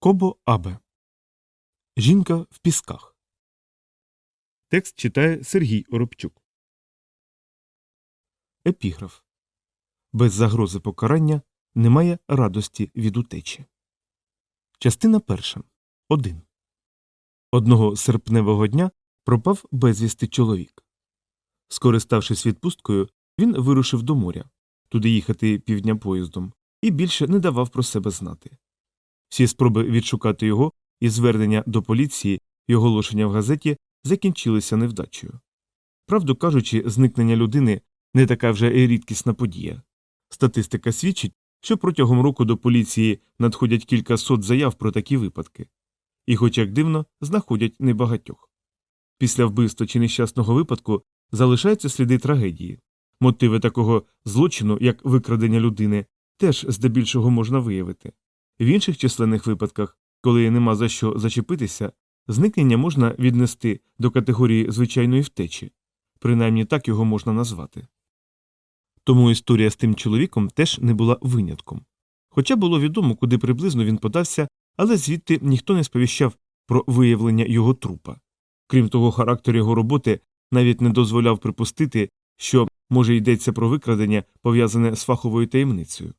Кобо Абе. Жінка в пісках. Текст читає Сергій Оробчук. Епіграф Без загрози покарання немає радості від утечі. Частина перша. 1. Одного серпневого дня пропав безвісти чоловік. Скориставшись відпусткою, він вирушив до моря, туди їхати півдня поїздом, і більше не давав про себе знати. Всі спроби відшукати його і звернення до поліції і оголошення в газеті закінчилися невдачею. Правду кажучи, зникнення людини не така вже і рідкісна подія. Статистика свідчить, що протягом року до поліції надходять кілька сот заяв про такі випадки, і, хоч як дивно, знаходять небагатьох. Після вбивства чи нещасного випадку залишаються сліди трагедії. Мотиви такого злочину, як викрадення людини, теж здебільшого можна виявити. В інших численних випадках, коли нема за що зачепитися, зникнення можна віднести до категорії звичайної втечі, принаймні так його можна назвати. Тому історія з тим чоловіком теж не була винятком. Хоча було відомо, куди приблизно він подався, але звідти ніхто не сповіщав про виявлення його трупа. Крім того, характер його роботи навіть не дозволяв припустити, що, може, йдеться про викрадення, пов'язане з фаховою таємницею.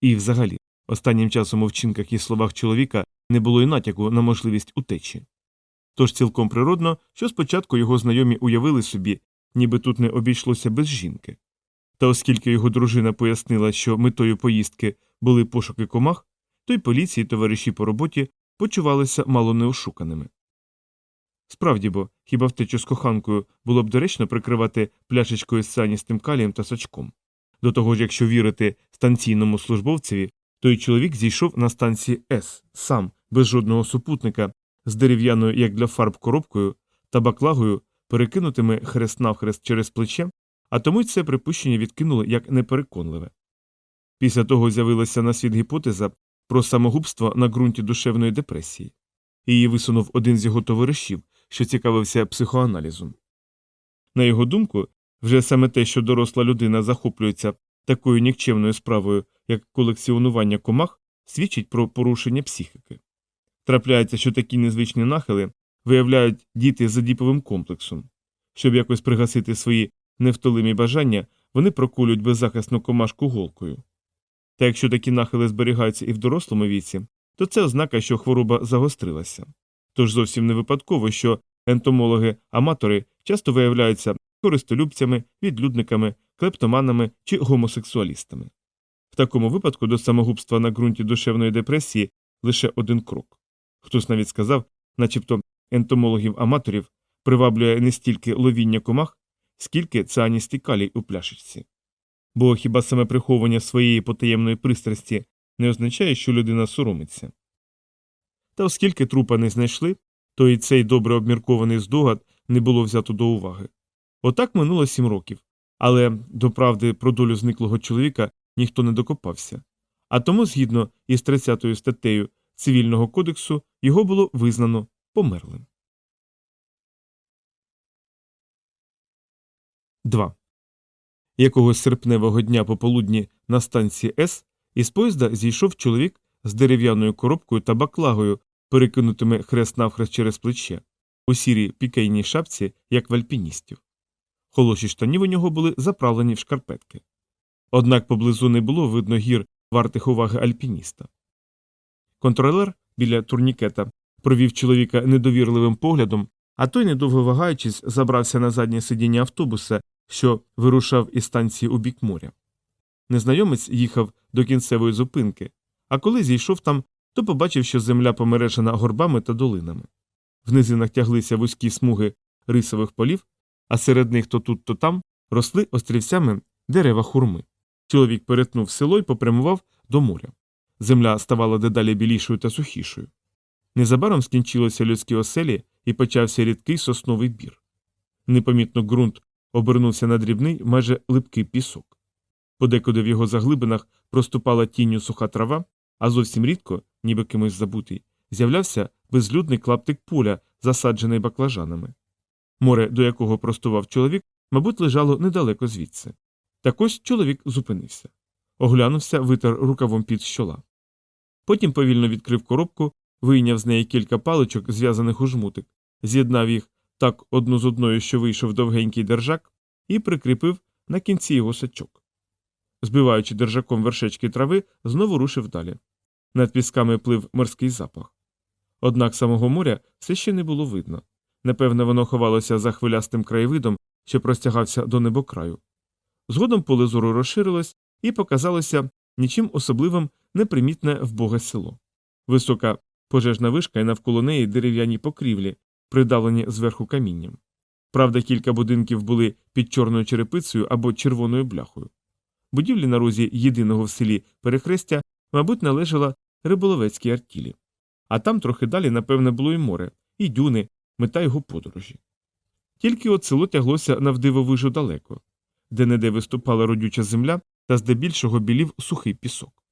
І взагалі, останнім часом у вчинках і словах чоловіка не було й натяку на можливість утечі. Тож цілком природно, що спочатку його знайомі уявили собі, ніби тут не обійшлося без жінки. Та оскільки його дружина пояснила, що метою поїздки були пошуки комах, то й поліції товариші по роботі почувалися мало неошуканими. Справді бо, хіба втечу з коханкою було б доречно прикривати пляшечкою з цианістим калієм та сачком. До того ж, якщо вірити станційному службовцеві, той чоловік зійшов на станції С сам, без жодного супутника, з дерев'яною, як для фарб коробкою та баклагою, перекинутими хрест навхрест через плече, а тому й це припущення відкинули як непереконливе. Після того з'явилася на світ гіпотеза про самогубство на ґрунті душевної депресії. Її висунув один з його товаришів, що цікавився психоаналізом. На його думку, вже саме те, що доросла людина захоплюється такою нікчемною справою, як колекціонування комах, свідчить про порушення психіки. Трапляється, що такі незвичні нахили виявляють діти з адіповим комплексом. Щоб якось пригасити свої невтолимі бажання, вони прокулюють беззахисну комашку голкою. Та якщо такі нахили зберігаються і в дорослому віці, то це ознака, що хвороба загострилася. Тож зовсім не випадково, що ентомологи-аматори часто виявляються користолюбцями, відлюдниками, клептоманами чи гомосексуалістами. В такому випадку до самогубства на ґрунті душевної депресії лише один крок. Хтось навіть сказав, начебто ентомологів-аматорів приваблює не стільки ловіння комах, скільки цианістий калій у пляшечці. Бо хіба саме приховування своєї потаємної пристрасті не означає, що людина соромиться. Та оскільки трупа не знайшли, то і цей добре обміркований здогад не було взято до уваги. Отак минуло сім років, але до правди про долю зниклого чоловіка ніхто не докопався. А тому, згідно із 30 статтею Цивільного кодексу, його було визнано померлим. 2. Якогось серпневого дня пополудні на станції С із поїзда зійшов чоловік з дерев'яною коробкою та баклагою, перекинутими хрест навхрест через плече, у сірій пікейній шапці, як в альпіністів. Холоші штанів у нього були заправлені в шкарпетки. Однак поблизу не було видно гір вартих уваги альпініста. Контролер біля турнікета провів чоловіка недовірливим поглядом, а той, недовго вагаючись, забрався на заднє сидіння автобуса, що вирушав із станції у бік моря. Незнайомець їхав до кінцевої зупинки, а коли зійшов там, то побачив, що земля помережена горбами та долинами. В низинах тяглися вузькі смуги рисових полів, а серед них то тут, то там росли острівцями дерева хурми. Чоловік перетнув село і попрямував до моря. Земля ставала дедалі білішою та сухішою. Незабаром скінчилися людські оселі і почався рідкий сосновий бір. Непомітно ґрунт обернувся на дрібний, майже липкий пісок. Подекуди в його заглибинах проступала тінню суха трава, а зовсім рідко, ніби кимось забутий, з'являвся безлюдний клаптик поля, засаджений баклажанами. Море, до якого простував чоловік, мабуть, лежало недалеко звідси. Так ось чоловік зупинився. Оглянувся, витер рукавом під щола. Потім повільно відкрив коробку, вийняв з неї кілька паличок, зв'язаних у жмутик, з'єднав їх так одну з одною, що вийшов довгенький держак, і прикріпив на кінці його сачок. Збиваючи держаком вершечки трави, знову рушив далі. Над пісками плив морський запах. Однак самого моря все ще не було видно. Напевне, воно ховалося за хвилястим краєвидом, що простягався до небокраю. Згодом поле зору розширилось і показалося нічим особливим непримітне вбоге село. Висока пожежна вишка і навколо неї дерев'яні покрівлі, придавлені зверху камінням. Правда, кілька будинків були під чорною черепицею або червоною бляхою. Будівлі на розі єдиного в селі перехрестя, мабуть, належала риболовецькій артілі. А там трохи далі, напевне, було і море, і дюни, мета його подорожі. Тільки от село тяглося навдивовижу далеко, де неде виступала родюча земля та здебільшого білів сухий пісок.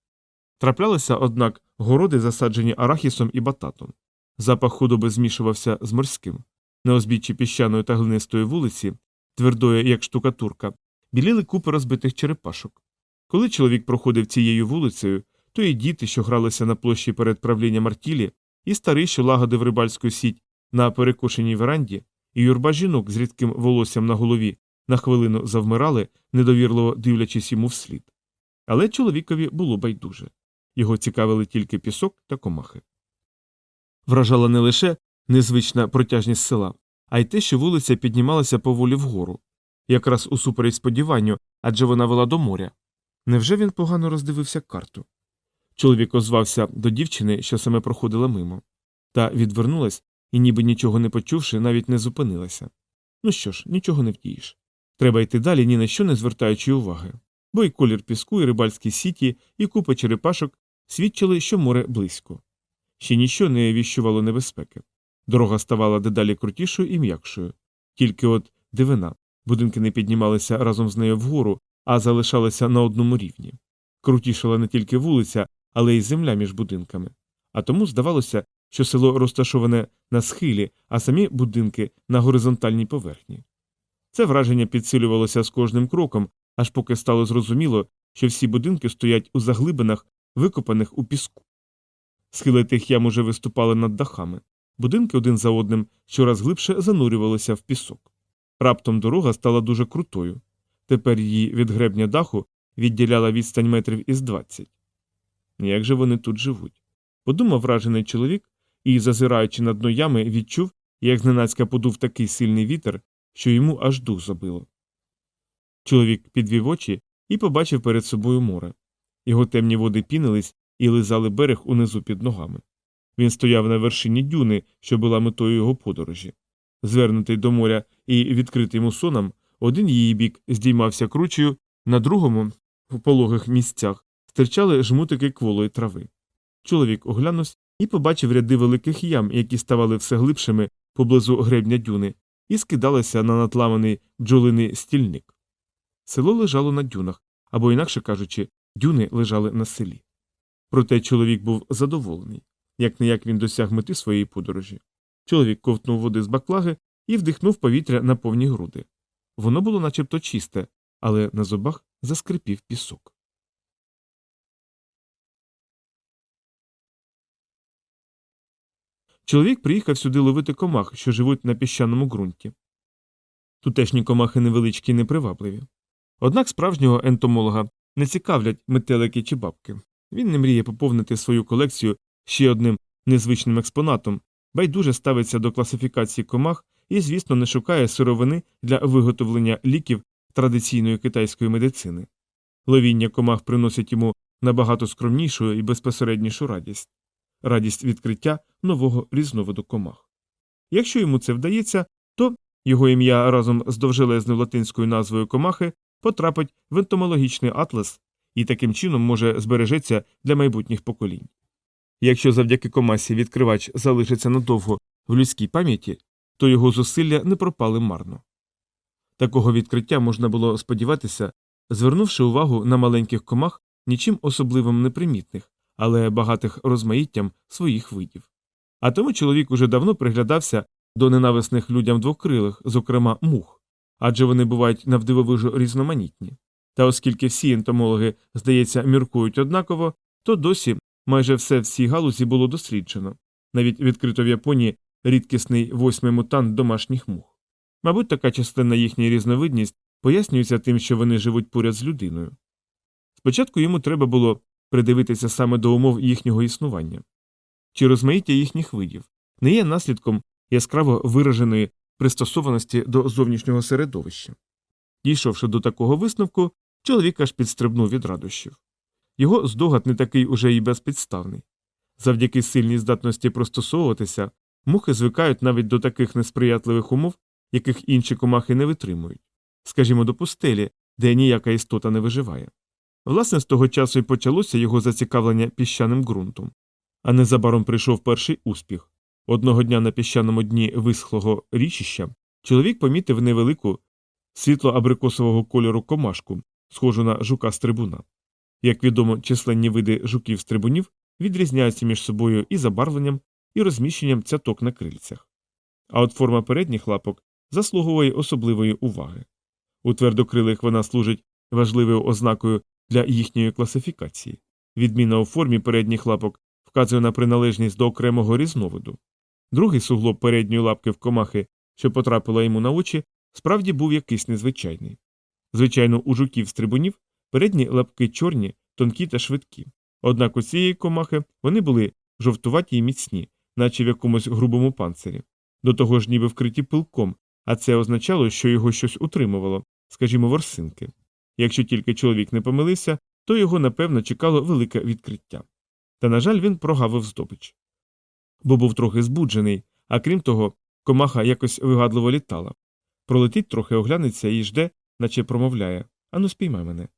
Траплялися, однак, городи, засаджені арахісом і бататом. Запах худоби змішувався з морським. На узбіччі піщаної та глинистої вулиці, твердої, як штукатурка, біліли купи розбитих черепашок. Коли чоловік проходив цією вулицею, то і діти, що гралися на площі перед правлінням артілі, і старий, що лагодив рибальську сіть на перекошеній веранді, і юрба жінок з рідким волоссям на голові на хвилину завмирали, недовірливо дивлячись йому вслід. Але чоловікові було байдуже його цікавили тільки пісок та комахи. Вражала не лише незвична протяжність села, а й те, що вулиця піднімалася поволі вгору, якраз усупереч сподіванню, адже вона вела до моря. Невже він погано роздивився карту? Чоловік озвався до дівчини, що саме проходила мимо, та відвернулась і, ніби нічого не почувши, навіть не зупинилася. Ну що ж, нічого не втієш. Треба йти далі, ні на що не звертаючи уваги, бо і колір піску, і рибальські сіті, і купа черепашок свідчили, що море близько. Ще ніщо не віщувало небезпеки. Дорога ставала дедалі крутішою і м'якшою. Тільки от дивина будинки не піднімалися разом з нею вгору, а залишалися на одному рівні. Крутішала не тільки вулиця, але й земля між будинками. А тому здавалося, що село розташоване на схилі, а самі будинки на горизонтальній поверхні. Це враження підсилювалося з кожним кроком, аж поки стало зрозуміло, що всі будинки стоять у заглибинах, викопаних у піску. Схили тих ям уже виступали над дахами. Будинки один за одним щораз глибше занурювалися в пісок. Раптом дорога стала дуже крутою. Тепер її від гребня даху відділяла відстань метрів із двадцять. Як же вони тут живуть? Подумав вражений чоловік і, зазираючи на дно ями, відчув, як зненацька подув такий сильний вітер, що йому аж дух забило. Чоловік підвів очі і побачив перед собою море. Його темні води пінились і лизали берег унизу під ногами. Він стояв на вершині дюни, що була метою його подорожі. Звернутий до моря і відкритий мусоном, один її бік здіймався кручею, на другому, в пологих місцях, стирчали жмутики кволої трави. Чоловік оглянувся і побачив ряди великих ям, які ставали все глибшими поблизу гребня дюни, і скидалися на натламаний бджолиний стільник. Село лежало на дюнах, або, інакше кажучи, дюни лежали на селі. Проте чоловік був задоволений, як не як він досяг мети своєї подорожі. Чоловік ковтнув води з баклаги і вдихнув повітря на повні груди. Воно було начебто чисте, але на зубах заскрипів пісок. Чоловік приїхав сюди ловити комах, що живуть на піщаному ґрунті. Тутешні комахи невеличкі і непривабливі. Однак справжнього ентомолога не цікавлять метелики чи бабки. Він не мріє поповнити свою колекцію ще одним незвичним експонатом, байдуже ставиться до класифікації комах і, звісно, не шукає сировини для виготовлення ліків традиційної китайської медицини. Ловіння комах приносить йому набагато скромнішу і безпосереднішу радість радість відкриття нового різновиду комах. Якщо йому це вдається, то його ім'я разом з довжелезною латинською назвою комахи потрапить в ентомологічний атлас і таким чином може збережеться для майбутніх поколінь. Якщо завдяки комасі відкривач залишиться надовго в людській пам'яті, то його зусилля не пропали марно. Такого відкриття можна було сподіватися, звернувши увагу на маленьких комах нічим особливим непримітних, але багатих розмаїттям своїх видів. А тому чоловік уже давно приглядався до ненависних людям двокрилих, зокрема мух, адже вони бувають навдивовижу різноманітні. Та оскільки всі ентомологи, здається, міркують однаково, то досі майже все в цій галузі було досліджено. Навіть відкрито в Японії рідкісний восьмий мутант домашніх мух. Мабуть, така частина їхня різновидність пояснюється тим, що вони живуть поряд з людиною. Спочатку йому треба було придивитися саме до умов їхнього існування. Чи розмаїття їхніх видів не є наслідком яскраво вираженої пристосованості до зовнішнього середовища. Дійшовши до такого висновку, чоловік аж підстрибнув від радощів. Його здогад не такий уже і безпідставний. Завдяки сильній здатності простосовуватися, мухи звикають навіть до таких несприятливих умов, яких інші комахи не витримують, скажімо, до пустелі, де ніяка істота не виживає. Власне, з того часу і почалося його зацікавлення піщаним ґрунтом. А незабаром прийшов перший успіх. Одного дня на піщаному дні висхлого річища чоловік помітив невелику світло абрикосового кольору комашку, схожу на жука стрибуна. Як відомо, численні види жуків стрибунів відрізняються між собою і забарвленням, і розміщенням цяток на крильцях. А от форма передніх лапок заслуговує особливої уваги. У твердокрилих вона служить важливою ознакою для їхньої класифікації. Відміна у формі передніх лапок вказує на приналежність до окремого різновиду. Другий суглоб передньої лапки в комахи, що потрапила йому на очі, справді був якийсь незвичайний. Звичайно, у жуків стрибунів передні лапки чорні, тонкі та швидкі. Однак у цієї комахи вони були жовтуваті й міцні, наче в якомусь грубому панцирі. До того ж ніби вкриті пилком, а це означало, що його щось утримувало, скажімо, ворсинки. Якщо тільки чоловік не помилився, то його напевно чекало велике відкриття. Та, на жаль, він прогавив здобич. Бо був трохи збуджений, а крім того, комаха якось вигадливо літала. Пролетить трохи оглянеться і жде, наче промовляє Ану, спіймай мене.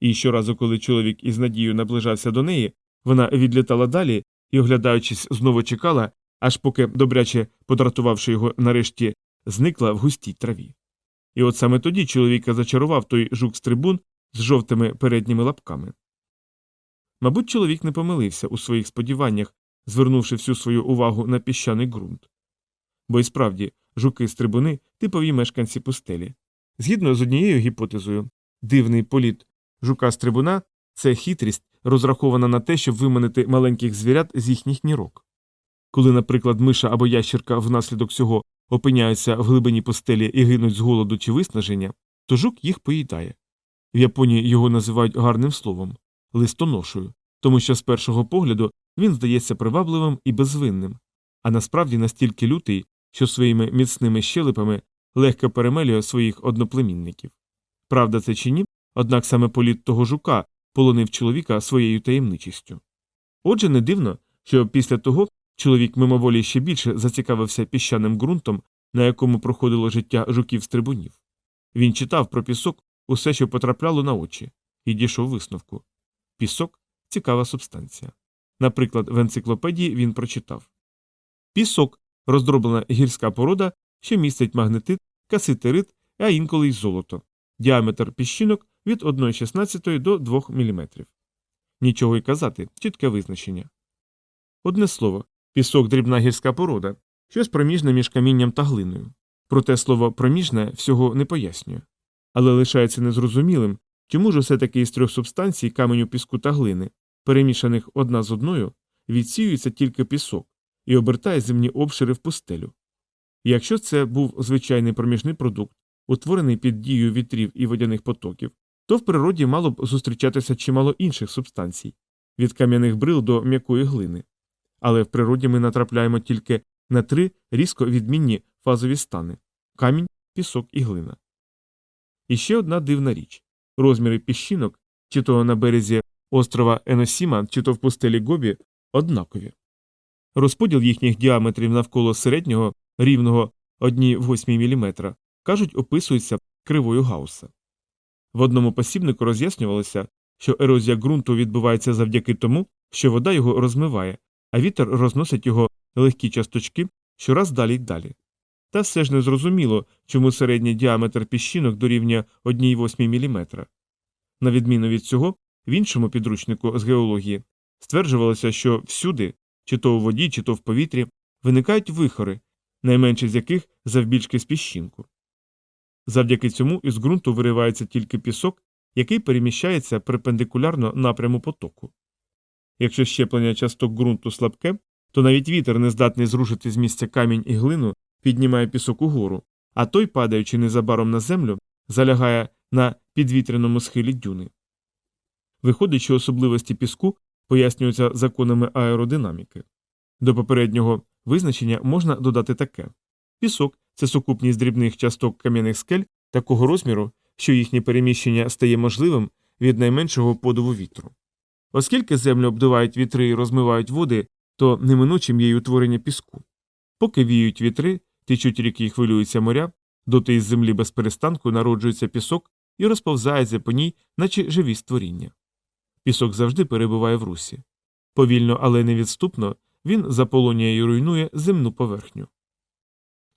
І щоразу, коли чоловік із надією наближався до неї, вона відлітала далі і, оглядаючись, знову чекала, аж поки, добряче подратувавши його, нарешті зникла в густій траві. І от саме тоді чоловіка зачарував той жук з трибун з жовтими передніми лапками. Мабуть, чоловік не помилився у своїх сподіваннях, звернувши всю свою увагу на піщаний ґрунт. Бо й справді жуки з трибуни типові мешканці пустелі. Згідно з однією гіпотезою, дивний політ жука з трибуна це хитрість, розрахована на те, щоб виманити маленьких звірят з їхніх нірок. Коли, наприклад, миша або ящерка внаслідок цього опиняються в глибині пустелі і гинуть з голоду чи виснаження, то жук їх поїдає. В Японії його називають гарним словом листоношою, тому що з першого погляду він здається привабливим і безвинним, а насправді настільки лютий, що своїми міцними щелепами легко перемелює своїх одноплемінників. Правда це чи ні, однак саме політ того жука полонив чоловіка своєю таємничістю. Отже, не дивно, що після того чоловік мимоволі ще більше зацікавився піщаним ґрунтом, на якому проходило життя жуків стрибунів. Він читав про пісок усе, що потрапляло на очі, і дійшов висновку пісок цікава субстанція. Наприклад, в енциклопедії він прочитав Пісок роздроблена гірська порода, що містить магнетит, каситерит, а інколи й золото, діаметр піщинок від 1,16 до 2 мм. Нічого й казати, чітке визначення. Одне слово, пісок дрібна гірська порода, щось проміжне між камінням та глиною. Проте слово проміжне всього не пояснює. Але лишається незрозумілим, чому ж усе таки із трьох субстанцій каменю піску та глини, перемішаних одна з одною, відсіюється тільки пісок і обертає земні обшири в пустелю. І якщо це був звичайний проміжний продукт, утворений під дією вітрів і водяних потоків, то в природі мало б зустрічатися чимало інших субстанцій від кам'яних брил до м'якої глини. Але в природі ми натрапляємо тільки на три різко відмінні фазові стани камінь, пісок і глина. І ще одна дивна річ розміри піщинок, чи то на березі острова Еносіма, чи то в пустелі Гобі, однакові. Розподіл їхніх діаметрів навколо середнього рівного 1,8 мм, кажуть, описується кривою Гаусса. В одному посібнику роз'яснювалося, що ерозія ґрунту відбувається завдяки тому, що вода його розмиває, а вітер розносить його легкі часточки щораз далі й далі. Та все ж не зрозуміло, чому середній діаметр піщинок дорівнює 1,8 мм. На відміну від цього, в іншому підручнику з геології стверджувалося, що всюди, чи то у воді, чи то в повітрі, виникають вихори, найменші з яких завбільшки з піщинку. Завдяки цьому із ґрунту виривається тільки пісок, який переміщається перпендикулярно напряму потоку. Якщо щеплення часток ґрунту слабке, то навіть вітер не здатний зрушити з місця камінь і глину, піднімає пісок угору, а той, падаючи незабаром на землю, залягає на підвітряному схилі дюни. Виходить, що особливості піску пояснюються законами аеродинаміки. До попереднього визначення можна додати таке пісок це сукупність дрібних часток кам'яних скель такого розміру, що їхнє переміщення стає можливим від найменшого подову вітру. Оскільки землю обдувають вітри і розмивають води, то неминучим є й утворення піску. Поки віють вітри, течуть ріки і хвилюються моря, доти із землі без перестанку народжується пісок і розповзається по ній, наче живі створіння. Пісок завжди перебуває в русі. Повільно, але невідступно він заполонює і руйнує земну поверхню.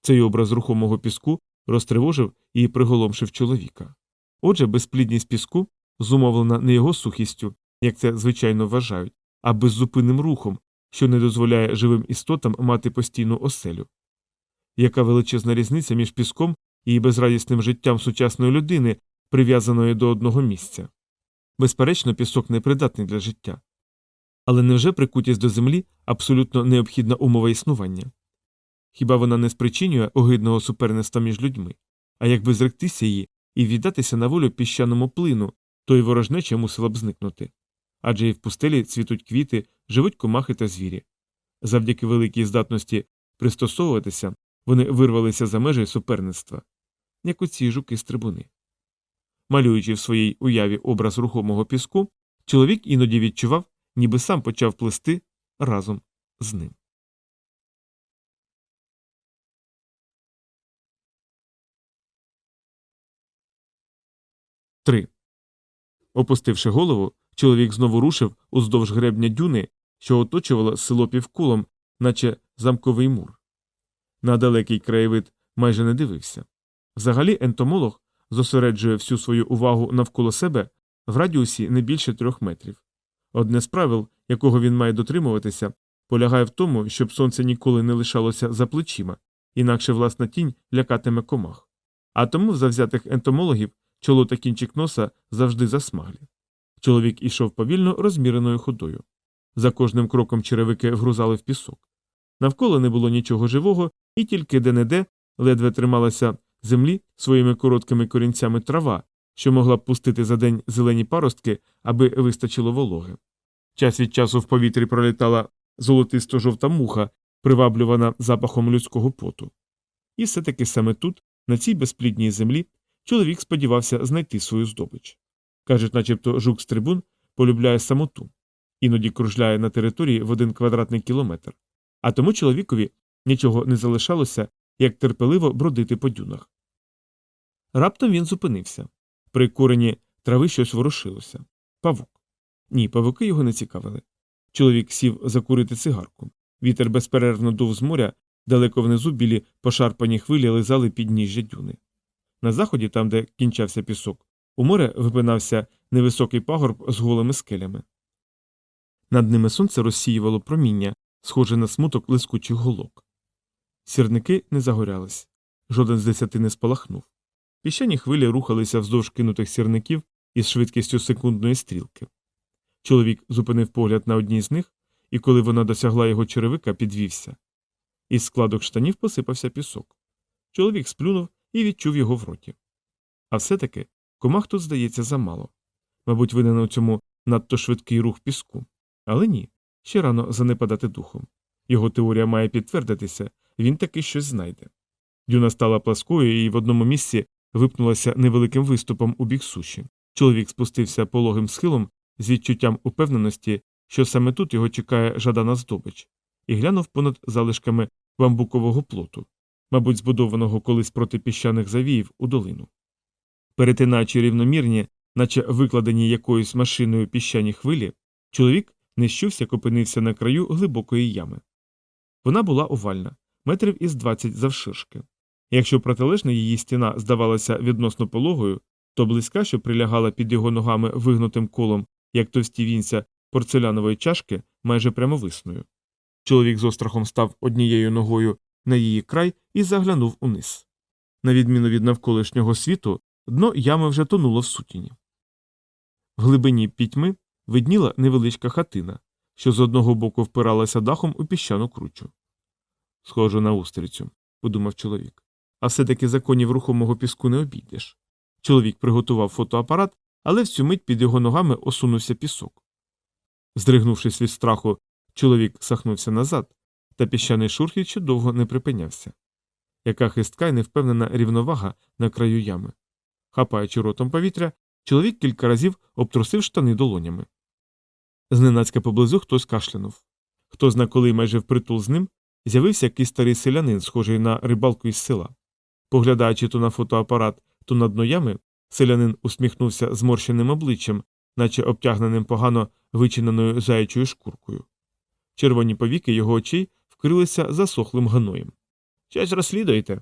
Цей образ рухомого піску розтривожив і приголомшив чоловіка. Отже, безплідність піску зумовлена не його сухістю, як це звичайно вважають, а беззупинним рухом, що не дозволяє живим істотам мати постійну оселю. Яка величезна різниця між піском і безрадісним життям сучасної людини, прив'язаної до одного місця? Безперечно, пісок непридатний для життя. Але невже прикутість до землі абсолютно необхідна умова існування? Хіба вона не спричинює огидного суперництва між людьми? А якби зректися її і віддатися на волю піщаному плину, то й ворожнеча мусила б зникнути. Адже і в пустелі цвітуть квіти, живуть комахи та звірі. Завдяки великій здатності пристосовуватися, вони вирвалися за межі суперництва, як оці жуки стрибуни. Малюючи в своїй уяві образ рухомого піску, чоловік іноді відчував, ніби сам почав плести разом з ним. Три. Опустивши голову, чоловік знову рушив уздовж гребня дюни, що оточувало село півкулом, наче замковий мур. На далекий краєвид майже не дивився. Взагалі ентомолог зосереджує всю свою увагу навколо себе в радіусі не більше трьох метрів. Одне з правил, якого він має дотримуватися, полягає в тому, щоб сонце ніколи не лишалося за плечима, інакше власна тінь лякатиме комах. А тому завзятих ентомологів чоло та кінчик носа завжди засмаглі. Чоловік ішов повільно розміреною ходою. За кожним кроком черевики вгрузали в пісок. Навколо не було нічого живого, і тільки де-не-де ледве трималася землі своїми короткими корінцями трава, що могла б пустити за день зелені паростки, аби вистачило вологи. Час від часу в повітрі пролітала золотисто жовта муха, приваблювана запахом людського поту. І все таки саме тут, на цій безплідній землі, чоловік сподівався знайти свою здобич. Кажуть, начебто жук з трибун полюбляє самоту, іноді кружляє на території в один квадратний кілометр, а тому чоловікові нічого не залишалося, як терпеливо бродити по дюнах. Раптом він зупинився. При корені трави щось ворушилося. Павук. Ні, павуки його не цікавили. Чоловік сів закурити цигарку. Вітер безперервно дув з моря, далеко внизу білі пошарпані хвилі лизали підніжжя дюни. На заході, там, де кінчався пісок, у море випинався невисокий пагорб з голими скелями. Над ними сонце розсіювало проміння, схоже на смуток лискучих голок. Сірники не загорялись, жоден з десяти не спалахнув. Піщані хвилі рухалися вздовж кинутих сірників із швидкістю секундної стрілки. Чоловік зупинив погляд на одній з них, і коли вона досягла його черевика, підвівся. Із складок штанів посипався пісок. Чоловік сплюнув і відчув його в роті. А все таки комах тут здається замало. Мабуть, винен у цьому надто швидкий рух піску. Але ні, ще рано занепадати духом. Його теорія має підтвердитися, він таки щось знайде. Дюна стала пласкою і в одному місці випнулася невеликим виступом у бік суші. Чоловік спустився пологим схилом з відчуттям упевненості, що саме тут його чекає жадана здобич, і глянув понад залишками бамбукового плоту, мабуть, збудованого колись проти піщаних завіїв у долину. Перетинаючи рівномірні, наче викладені якоюсь машиною піщані хвилі, чоловік нещувся опинився на краю глибокої ями. Вона була овальна, метрів із двадцять завширшки. Якщо протилежна її стіна здавалася відносно пологою, то близька, що прилягала під його ногами вигнутим колом, як товсті вінця порцелянової чашки, майже прямовисною. Чоловік з острахом став однією ногою на її край і заглянув униз. На відміну від навколишнього світу, дно ями вже тонуло в сутіні. В глибині пітьми видніла невеличка хатина, що з одного боку впиралася дахом у піщану кручу. Схожу на устрицю, подумав чоловік. А все таки законів рухомого піску не обійдеш. Чоловік приготував фотоапарат, але в цю мить під його ногами осунувся пісок. Здригнувшись від страху, чоловік сахнувся назад, та піщаний шурхіт довго не припинявся. Яка хистка й невпевнена рівновага на краю ями. Хапаючи ротом повітря, чоловік кілька разів обтрусив штани долонями. Зненацька поблизу хтось кашлянув. Хто зна коли майже впритул з ним, з'явився якийсь старий селянин, схожий на рибалку із села. Поглядаючи то на фотоапарат, то на дно ями, селянин усміхнувся зморщеним обличчям, наче обтягненим погано вичиненою заячою шкуркою. Червоні повіки його очей вкрилися засохлим гноєм. Щось розслідуєте?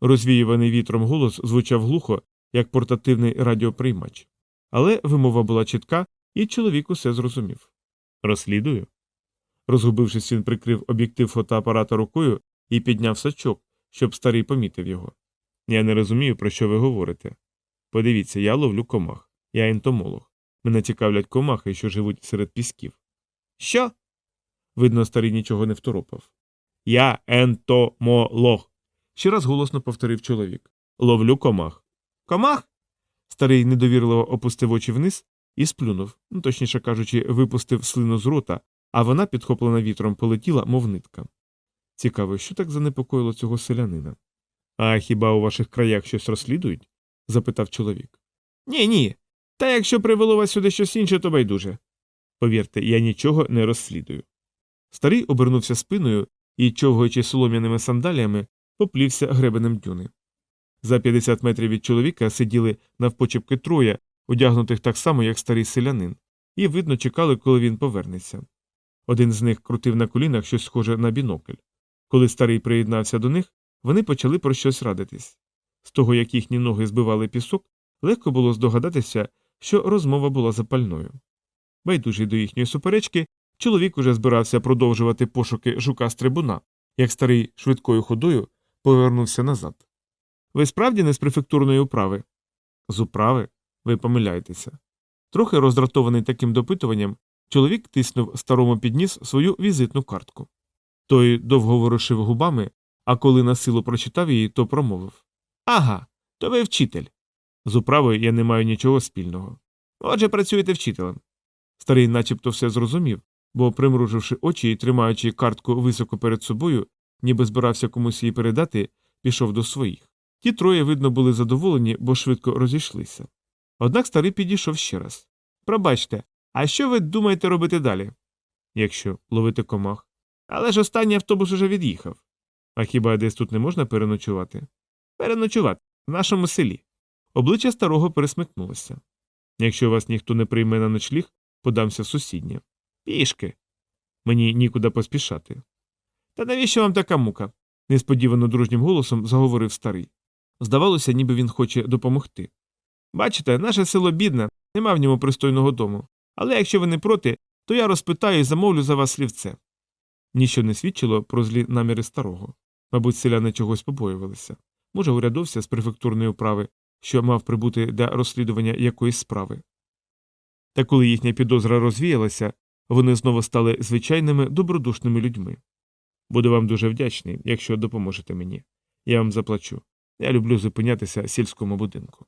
Розвіюваний вітром голос звучав глухо, як портативний радіоприймач. Але вимова була чітка, і чоловік усе зрозумів. Розслідую. Розгубившись, він прикрив об'єктив фотоапарата рукою і підняв сачок, щоб старий помітив його. Я не розумію, про що ви говорите. Подивіться, я ловлю комах. Я ентомолог. Мене цікавлять комахи, що живуть серед пісків. Що? Видно, старий нічого не второпав. Я ентомолог. Ще раз голосно повторив чоловік. Ловлю комах. Комах? Старий недовірливо опустив очі вниз і сплюнув, ну, точніше кажучи, випустив слину з рота, а вона, підхоплена вітром, полетіла, мов нитка. Цікаво, що так занепокоїло цього селянина. А хіба у ваших краях щось розслідують? запитав чоловік. Ні, ні. Та якщо привело вас сюди щось інше, то байдуже. Повірте, я нічого не розслідую. Старий обернувся спиною і, човгаючи солом'яними сандаліями, поплівся гребенем дюни. За 50 метрів від чоловіка сиділи навпочепки троє, одягнутих так само, як старий селянин, і, видно, чекали, коли він повернеться. Один з них крутив на колінах щось схоже на бінокль. Коли старий приєднався до них, вони почали про щось радитись. З того, як їхні ноги збивали пісок, легко було здогадатися, що розмова була запальною. Байдужий до їхньої суперечки, чоловік уже збирався продовжувати пошуки жука з трибуна, як старий швидкою ходою повернувся назад. Ви справді не з префектурної управи? З управи? Ви помиляєтеся. Трохи роздратований таким допитуванням, чоловік тиснув старому підніс свою візитну картку. Той довго ворушив губами, а коли на силу прочитав її, то промовив Ага, то ви вчитель. З управою я не маю нічого спільного. Отже, працюєте вчителем. Старий начебто все зрозумів, бо, примруживши очі і тримаючи картку високо перед собою, ніби збирався комусь її передати, пішов до своїх. Ті троє, видно, були задоволені, бо швидко розійшлися. Однак старий підійшов ще раз. Пробачте, а що ви думаєте робити далі? Якщо ловити комах. Але ж останній автобус уже від'їхав. А хіба десь тут не можна переночувати? Переночувати в нашому селі. Обличчя старого пересмикнулося. Якщо вас ніхто не прийме на ночліг, подамся в сусіднє. Пішки. Мені нікуди поспішати. Та навіщо вам така мука? несподівано дружнім голосом заговорив старий. Здавалося, ніби він хоче допомогти. Бачите, наше село бідне, нема в ньому пристойного дому. Але якщо ви не проти, то я розпитаю і замовлю за вас слівце. Ніщо не свідчило про злі наміри старого. Мабуть, селяни чогось побоювалися. Може, урядовся з префектурної управи, що мав прибути для розслідування якоїсь справи. Та коли їхня підозра розвіялася, вони знову стали звичайними добродушними людьми. Буду вам дуже вдячний, якщо допоможете мені. Я вам заплачу. Я люблю зупинятися в сільському будинку.